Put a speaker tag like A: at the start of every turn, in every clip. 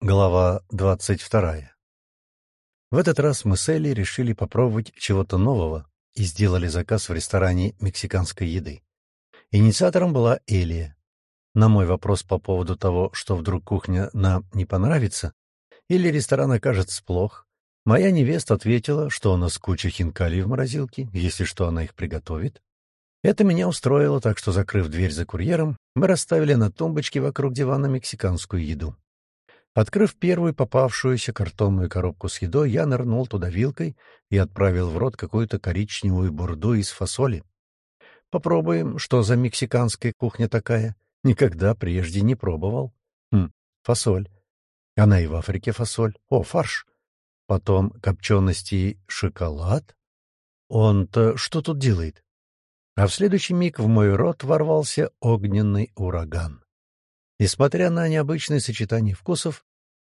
A: Глава двадцать вторая. В этот раз мы с Элли решили попробовать чего-то нового и сделали заказ в ресторане мексиканской еды. Инициатором была Элия. На мой вопрос по поводу того, что вдруг кухня нам не понравится, или ресторан окажется плох, моя невеста ответила, что у нас куча хинкалей в морозилке, если что, она их приготовит. Это меня устроило, так что, закрыв дверь за курьером, мы расставили на тумбочке вокруг дивана мексиканскую еду. Открыв первую попавшуюся картонную коробку с едой, я нырнул туда вилкой и отправил в рот какую-то коричневую бурду из фасоли. Попробуем, что за мексиканская кухня такая. Никогда прежде не пробовал. Хм, фасоль. Она и в Африке фасоль. О, фарш. Потом копчености шоколад. Он-то что тут делает? А в следующий миг в мой рот ворвался огненный ураган. Несмотря на необычное сочетание вкусов,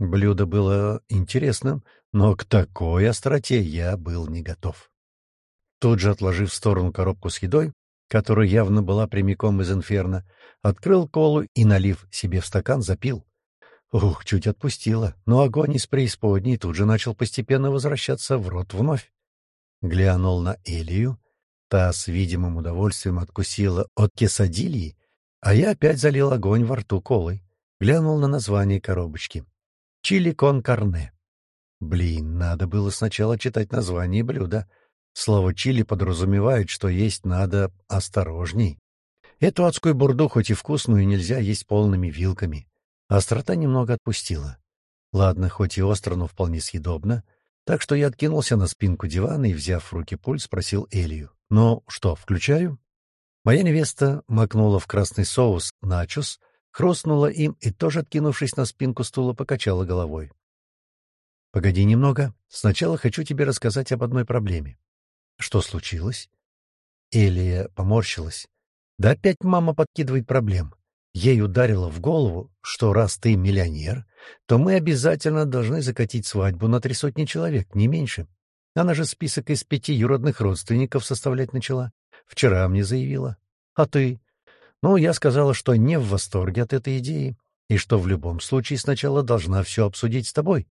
A: Блюдо было интересным, но к такой остроте я был не готов. Тут же, отложив в сторону коробку с едой, которая явно была прямиком из инферно, открыл колу и, налив себе в стакан, запил. Ух, чуть отпустило, но огонь из преисподней тут же начал постепенно возвращаться в рот вновь. Глянул на Элию. Та с видимым удовольствием откусила от кесадильи, а я опять залил огонь во рту колой. Глянул на название коробочки. Чили кон карне. Блин, надо было сначала читать название блюда. Слово «чили» подразумевает, что есть надо осторожней. Эту адскую бурду, хоть и вкусную, нельзя есть полными вилками. Острота немного отпустила. Ладно, хоть и остро, но вполне съедобно. Так что я откинулся на спинку дивана и, взяв в руки пульт, спросил Элию. «Ну что, включаю?» Моя невеста макнула в красный соус начос, хрустнула им и, тоже откинувшись на спинку стула, покачала головой. — Погоди немного. Сначала хочу тебе рассказать об одной проблеме. — Что случилось? Элия поморщилась. — Да опять мама подкидывает проблем. Ей ударило в голову, что раз ты миллионер, то мы обязательно должны закатить свадьбу на три сотни человек, не меньше. Она же список из пяти юродных родственников составлять начала. Вчера мне заявила. А ты? Ну, я сказала, что не в восторге от этой идеи, и что в любом случае сначала должна все обсудить с тобой.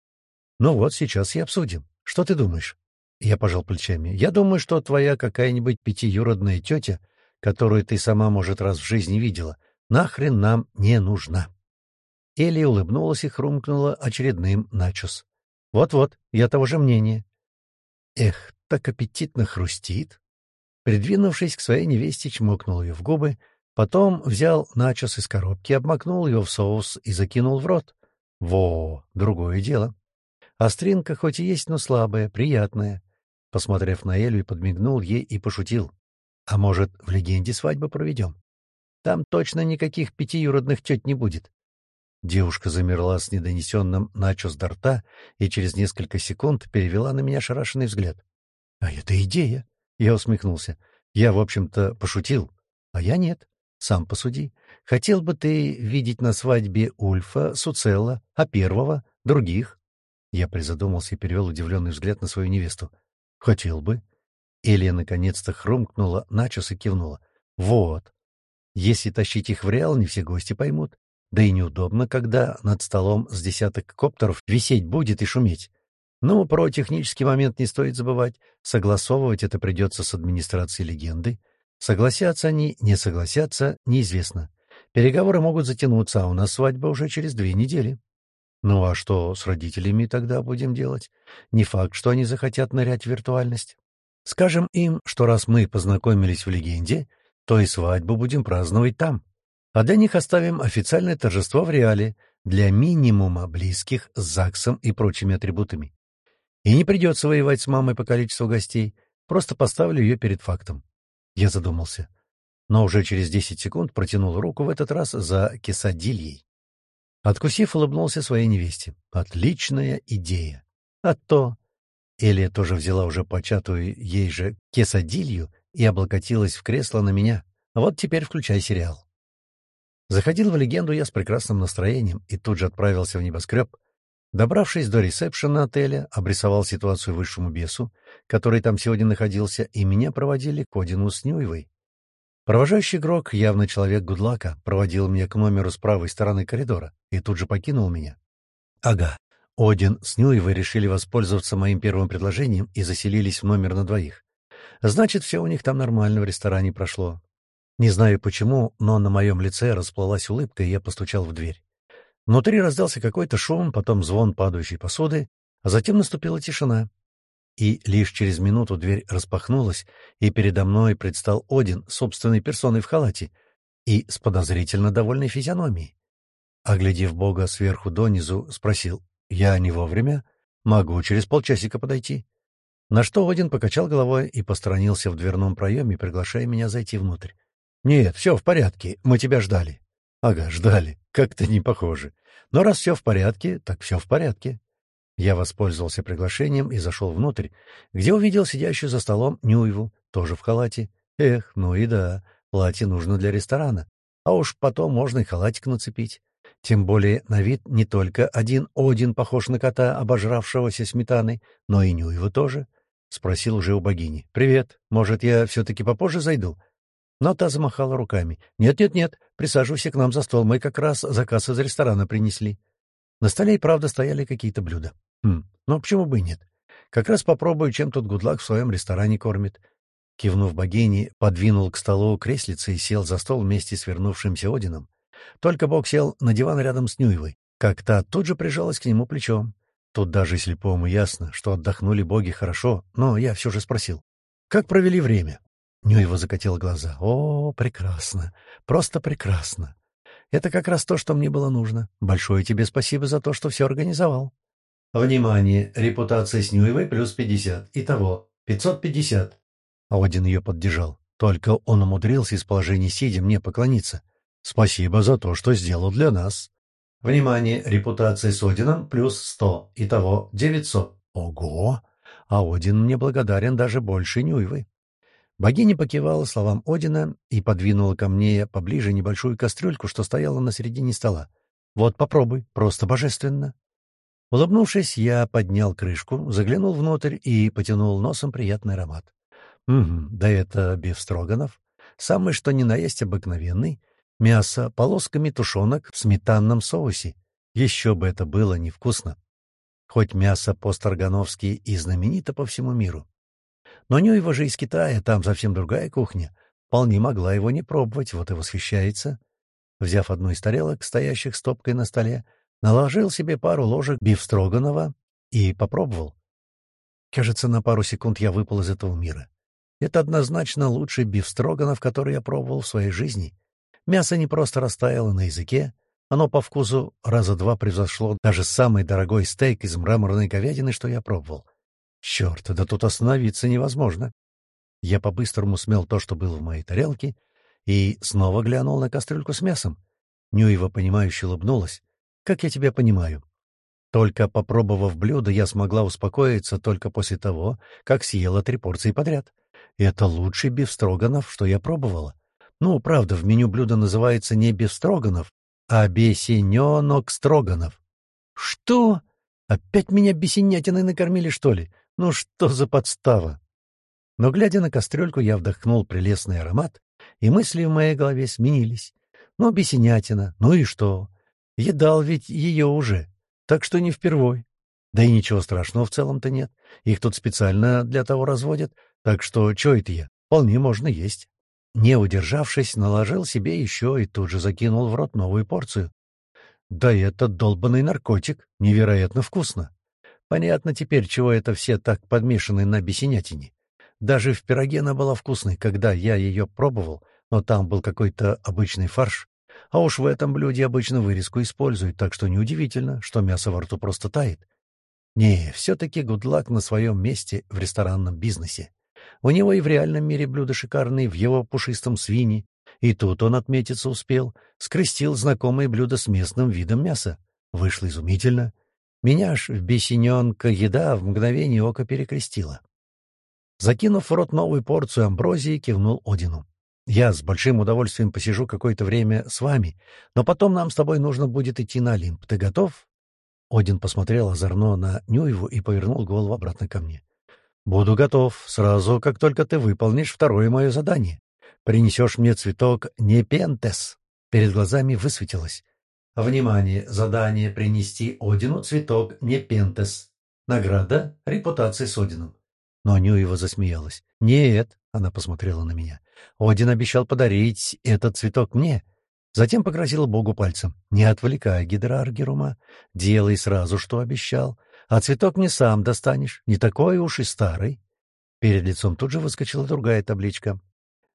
A: Ну вот, сейчас и обсудим. Что ты думаешь? Я пожал плечами. Я думаю, что твоя какая-нибудь пятиюродная тетя, которую ты сама, может, раз в жизни видела, нахрен нам не нужна. Элли улыбнулась и хрумкнула очередным начос. Вот-вот, я того же мнения. Эх, так аппетитно хрустит. Придвинувшись к своей невесте, чмокнул ее в губы, Потом взял начос из коробки, обмакнул его в соус и закинул в рот. Во, другое дело. Остринка хоть и есть, но слабая, приятная. Посмотрев на Элю, подмигнул ей и пошутил. А может, в легенде свадьбы проведем? Там точно никаких пятиюродных тет не будет. Девушка замерла с недонесенным начос до рта и через несколько секунд перевела на меня шарашенный взгляд. — А это идея! — я усмехнулся. Я, в общем-то, пошутил, а я нет. Сам посуди. Хотел бы ты видеть на свадьбе Ульфа, Суцелла, а первого, других? Я призадумался и перевел удивленный взгляд на свою невесту. Хотел бы. Элия наконец-то хрумкнула, начос и кивнула. Вот. Если тащить их в Реал, не все гости поймут. Да и неудобно, когда над столом с десяток коптеров висеть будет и шуметь. Но про технический момент не стоит забывать. Согласовывать это придется с администрацией легенды. Согласятся они, не согласятся, неизвестно. Переговоры могут затянуться, а у нас свадьба уже через две недели. Ну а что с родителями тогда будем делать? Не факт, что они захотят нырять в виртуальность. Скажем им, что раз мы познакомились в легенде, то и свадьбу будем праздновать там. А для них оставим официальное торжество в реале для минимума близких с ЗАГСом и прочими атрибутами. И не придется воевать с мамой по количеству гостей, просто поставлю ее перед фактом. Я задумался. Но уже через десять секунд протянул руку в этот раз за кесадильей. Откусив, улыбнулся своей невесте. Отличная идея. А то... Элия тоже взяла уже початую ей же кесадилью и облокотилась в кресло на меня. Вот теперь включай сериал. Заходил в легенду я с прекрасным настроением и тут же отправился в небоскреб, Добравшись до ресепшена отеля, обрисовал ситуацию высшему бесу, который там сегодня находился, и меня проводили к Одину с Нюевой. Провожающий игрок, явно человек Гудлака, проводил меня к номеру с правой стороны коридора и тут же покинул меня. Ага. Один с Нюевой решили воспользоваться моим первым предложением и заселились в номер на двоих. Значит, все у них там нормально в ресторане прошло. Не знаю почему, но на моем лице расплылась улыбка, и я постучал в дверь. Внутри раздался какой-то шум, потом звон падающей посуды, а затем наступила тишина. И лишь через минуту дверь распахнулась, и передо мной предстал Один, собственной персоной в халате, и с подозрительно довольной физиономией. Оглядев Бога сверху донизу, спросил, «Я не вовремя? Могу через полчасика подойти?» На что Один покачал головой и посторонился в дверном проеме, приглашая меня зайти внутрь. «Нет, все в порядке, мы тебя ждали». «Ага, ждали. Как-то не похоже. Но раз все в порядке, так все в порядке». Я воспользовался приглашением и зашел внутрь, где увидел сидящую за столом Нюеву, тоже в халате. Эх, ну и да, платье нужно для ресторана. А уж потом можно и халатик нацепить. Тем более на вид не только один Один похож на кота, обожравшегося сметаной, но и Нюева тоже. Спросил уже у богини. «Привет. Может, я все-таки попозже зайду?» Но та замахала руками. «Нет-нет-нет, присаживайся к нам за стол, мы как раз заказ из ресторана принесли». На столе и правда стояли какие-то блюда. Хм, ну почему бы и нет? Как раз попробую, чем тут Гудлак в своем ресторане кормит. Кивнув богине, подвинул к столу креслице и сел за стол вместе с вернувшимся Одином. Только Бог сел на диван рядом с Нюевой, как та тут же прижалась к нему плечом. Тут даже слепому ясно, что отдохнули боги хорошо, но я все же спросил. «Как провели время?» Нюева закатил глаза. «О, прекрасно! Просто прекрасно! Это как раз то, что мне было нужно. Большое тебе спасибо за то, что все организовал». «Внимание! Репутация с Нюевой плюс пятьдесят. Итого, пятьсот пятьдесят». Один ее поддержал. Только он умудрился из положения сидя мне поклониться. Спасибо за то, что сделал для нас. Внимание, репутация с Одином плюс сто. Итого девятьсот. Ого! А Один мне благодарен даже больше Нюевы. Богиня покивала словам Одина и подвинула ко мне поближе небольшую кастрюльку, что стояла на середине стола. «Вот попробуй, просто божественно!» Улыбнувшись, я поднял крышку, заглянул внутрь и потянул носом приятный аромат. «Угу, да это биф строганов. Самый что ни на есть обыкновенный, Мясо полосками тушенок в сметанном соусе. Еще бы это было невкусно. Хоть мясо по-старгановски и знаменито по всему миру. Но его же из Китая, там совсем другая кухня. Вполне могла его не пробовать, вот и восхищается. Взяв одну из тарелок, стоящих стопкой на столе, наложил себе пару ложек бифстроганова и попробовал. Кажется, на пару секунд я выпал из этого мира. Это однозначно лучший бифстроганов, который я пробовал в своей жизни — Мясо не просто растаяло на языке, оно по вкусу раза два превзошло даже самый дорогой стейк из мраморной говядины, что я пробовал. Черт, да тут остановиться невозможно. Я по-быстрому смел то, что было в моей тарелке, и снова глянул на кастрюльку с мясом. Нюева, понимающе улыбнулась. «Как я тебя понимаю?» Только попробовав блюдо, я смогла успокоиться только после того, как съела три порции подряд. Это лучший бифстроганов, что я пробовала. Ну, правда, в меню блюдо называется не бефстроганов, а бесененок строганов. Что? Опять меня бесенятиной накормили, что ли? Ну что за подстава? Но, глядя на кастрюльку, я вдохнул прелестный аромат, и мысли в моей голове сменились. Ну, бесенятина, ну и что? Едал ведь ее уже, так что не впервой. Да и ничего страшного в целом-то нет. Их тут специально для того разводят, так что чё это я? Вполне можно есть. Не удержавшись, наложил себе еще и тут же закинул в рот новую порцию. Да это долбанный наркотик, невероятно вкусно. Понятно теперь, чего это все так подмешаны на бесенятине. Даже в пироге она была вкусной, когда я ее пробовал, но там был какой-то обычный фарш. А уж в этом блюде обычно вырезку используют, так что неудивительно, что мясо во рту просто тает. Не, все-таки Гудлак на своем месте в ресторанном бизнесе. У него и в реальном мире блюда шикарные, в его пушистом свине. И тут он отметиться успел, скрестил знакомые блюда с местным видом мяса. Вышло изумительно. Меня аж в бесененка еда в мгновение ока перекрестила. Закинув в рот новую порцию амброзии, кивнул Одину. «Я с большим удовольствием посижу какое-то время с вами, но потом нам с тобой нужно будет идти на Олимп. Ты готов?» Один посмотрел озорно на Нюеву и повернул голову обратно ко мне. «Буду готов сразу, как только ты выполнишь второе мое задание. Принесешь мне цветок Непентес». Перед глазами высветилось. Внимание! Задание принести Одину цветок Непентес. Награда — репутация с Одином. Но Анюева засмеялась. «Нет», — она посмотрела на меня, — «Один обещал подарить этот цветок мне». Затем погрозила Богу пальцем. «Не отвлекай Гидраргерума, делай сразу, что обещал, а цветок мне сам достанешь, не такой уж и старый». Перед лицом тут же выскочила другая табличка.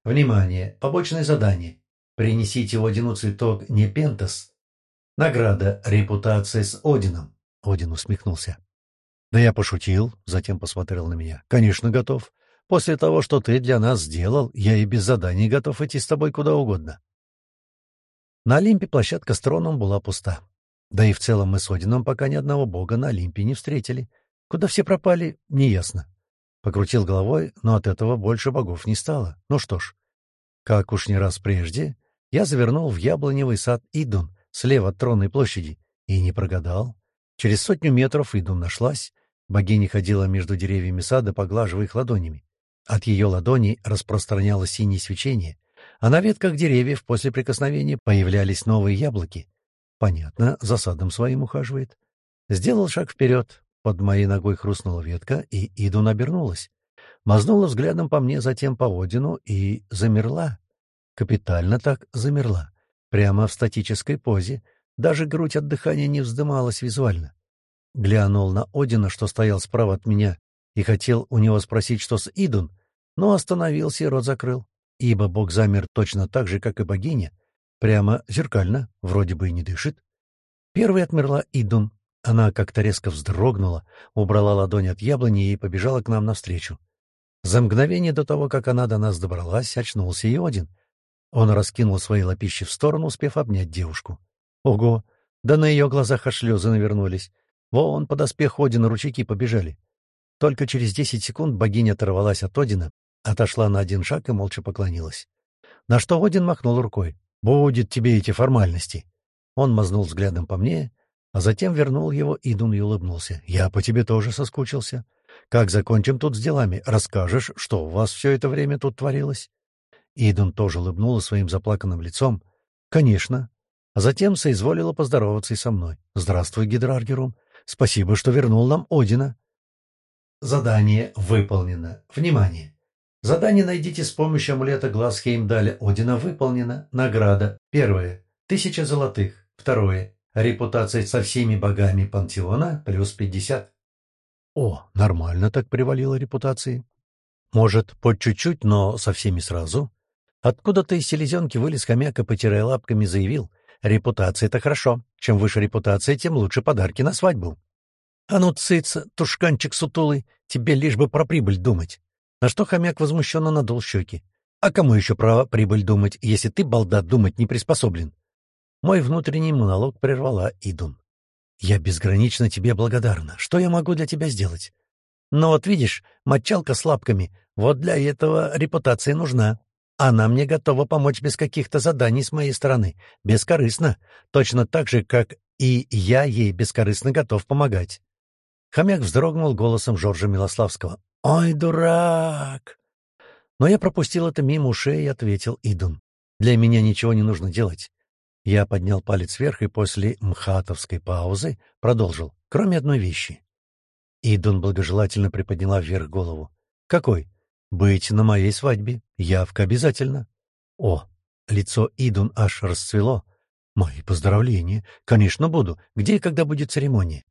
A: «Внимание! Побочное задание. Принесите Одину цветок Непентас. Награда «Репутация с Одином». Один усмехнулся. Да я пошутил, затем посмотрел на меня. Конечно, готов. После того, что ты для нас сделал, я и без заданий готов идти с тобой куда угодно. На Олимпе площадка с троном была пуста. Да и в целом мы с Одином пока ни одного бога на Олимпе не встретили. Куда все пропали, неясно. Покрутил головой, но от этого больше богов не стало. Ну что ж, как уж не раз прежде, я завернул в яблоневый сад Идун, слева от тронной площади, и не прогадал. Через сотню метров Идун нашлась, Богиня ходила между деревьями сада, поглаживая их ладонями. От ее ладоней распространялось синее свечение, а на ветках деревьев после прикосновения появлялись новые яблоки. Понятно, за садом своим ухаживает. Сделал шаг вперед, под моей ногой хрустнула ветка, и Идун обернулась. Мазнула взглядом по мне, затем по Одину, и замерла. Капитально так замерла. Прямо в статической позе. Даже грудь от дыхания не вздымалась визуально. Глянул на Одина, что стоял справа от меня, и хотел у него спросить, что с Идун, но остановился и рот закрыл, ибо бог замер точно так же, как и богиня, прямо зеркально, вроде бы и не дышит. Первой отмерла Идун. Она как-то резко вздрогнула, убрала ладонь от яблони и побежала к нам навстречу. За мгновение до того, как она до нас добралась, очнулся и Один. Он раскинул свои лапищи в сторону, успев обнять девушку. Ого! Да на ее глазах аж слезы навернулись. Вон под оспех Одина ручейки побежали. Только через десять секунд богиня оторвалась от Одина, отошла на один шаг и молча поклонилась. На что Один махнул рукой. «Будет тебе эти формальности!» Он мазнул взглядом по мне, а затем вернул его Идун и улыбнулся. «Я по тебе тоже соскучился. Как закончим тут с делами? Расскажешь, что у вас все это время тут творилось?» Идун тоже улыбнула своим заплаканным лицом. «Конечно». А затем соизволила поздороваться и со мной. «Здравствуй, Гидраргерум. Спасибо, что вернул нам Одина. Задание выполнено. Внимание! Задание найдите с помощью амулета глаз Хеймдаля Одина выполнено. Награда. Первое. Тысяча золотых. Второе. Репутация со всеми богами пантеона плюс пятьдесят. О, нормально так привалила репутации. Может, по чуть-чуть, но со всеми сразу. Откуда-то из селезенки вылез хомяк и, потирая лапками, заявил. Репутация — это хорошо. Чем выше репутация, тем лучше подарки на свадьбу. А ну, цыца, тушканчик сутулый, тебе лишь бы про прибыль думать. На что хомяк возмущенно надул щеки. А кому еще про прибыль думать, если ты, балда, думать не приспособлен? Мой внутренний монолог прервала Идун. Я безгранично тебе благодарна. Что я могу для тебя сделать? Но вот видишь, мочалка с лапками, вот для этого репутация нужна. Она мне готова помочь без каких-то заданий с моей стороны, бескорыстно, точно так же, как и я ей бескорыстно готов помогать. Хомяк вздрогнул голосом Жоржа Милославского. «Ой, дурак!» Но я пропустил это мимо ушей и ответил Идун. «Для меня ничего не нужно делать». Я поднял палец вверх и после мхатовской паузы продолжил, кроме одной вещи. Идун благожелательно приподняла вверх голову. «Какой?» «Быть на моей свадьбе. Явка обязательно». «О!» Лицо Идун аж расцвело. «Мои поздравления. Конечно, буду. Где и когда будет церемония?»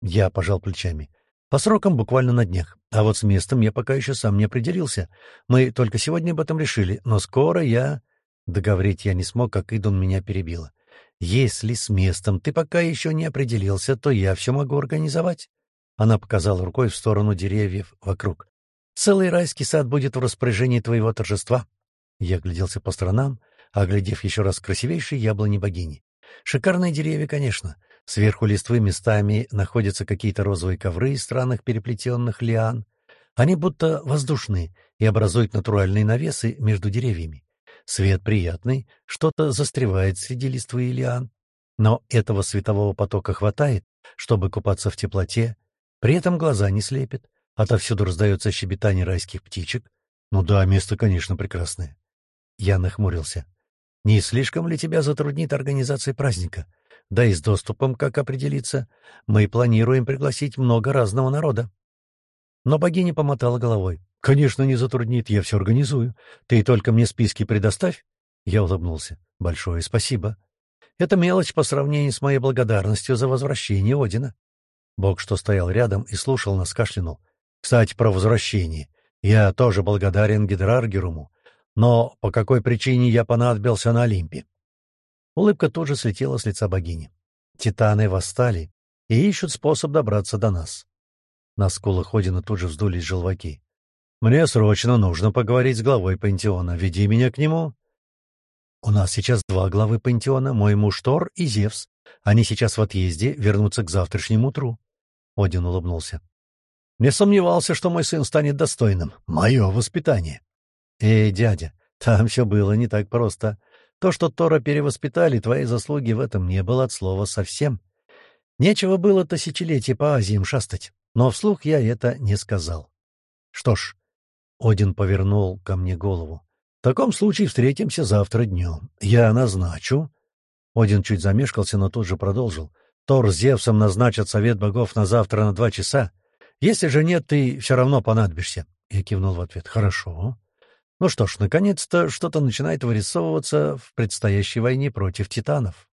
A: Я пожал плечами. «По срокам буквально на днях. А вот с местом я пока еще сам не определился. Мы только сегодня об этом решили, но скоро я...» Договорить я не смог, как Идун меня перебила. «Если с местом ты пока еще не определился, то я все могу организовать». Она показала рукой в сторону деревьев вокруг. Целый райский сад будет в распоряжении твоего торжества. Я гляделся по сторонам, оглядев еще раз красивейшие яблони богини. Шикарные деревья, конечно. Сверху листвы местами находятся какие-то розовые ковры из странных переплетенных лиан. Они будто воздушные и образуют натуральные навесы между деревьями. Свет приятный, что-то застревает среди листвы и лиан. Но этого светового потока хватает, чтобы купаться в теплоте. При этом глаза не слепят, Отовсюду раздается щебетание райских птичек. Ну да, место, конечно, прекрасное. Я нахмурился. Не слишком ли тебя затруднит организация праздника? Да и с доступом, как определиться, мы планируем пригласить много разного народа. Но богиня помотала головой. «Конечно, не затруднит, я все организую. Ты только мне списки предоставь». Я улыбнулся. «Большое спасибо. Это мелочь по сравнению с моей благодарностью за возвращение Одина». Бог, что стоял рядом и слушал нас, кашлянул. «Кстати, про возвращение. Я тоже благодарен Гидраргеруму. Но по какой причине я понадобился на Олимпе?» Улыбка тоже слетела с лица богини. «Титаны восстали и ищут способ добраться до нас. На скулах Одина тут же вздулись желваки. «Мне срочно нужно поговорить с главой пантеона. Веди меня к нему». «У нас сейчас два главы пантеона, мой муж Тор и Зевс. Они сейчас в отъезде, вернутся к завтрашнему утру». Один улыбнулся. «Не сомневался, что мой сын станет достойным. Мое воспитание». «Эй, дядя, там все было не так просто. То, что Тора перевоспитали, твои заслуги в этом не было от слова совсем. Нечего было тысячелетия по Азиям шастать но вслух я это не сказал. Что ж, Один повернул ко мне голову. В таком случае встретимся завтра днем. Я назначу. Один чуть замешкался, но тут же продолжил. Тор с Зевсом назначат совет богов на завтра на два часа. Если же нет, ты все равно понадобишься. Я кивнул в ответ. Хорошо. Ну что ж, наконец-то что-то начинает вырисовываться в предстоящей войне против титанов.